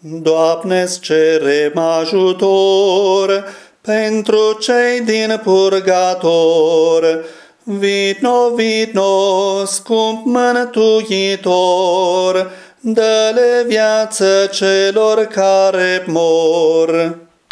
Doamne-ți cerem ajutor pentru cei din purgator. Vino, vino, scump mântuitor, dă-le viață celor care mor.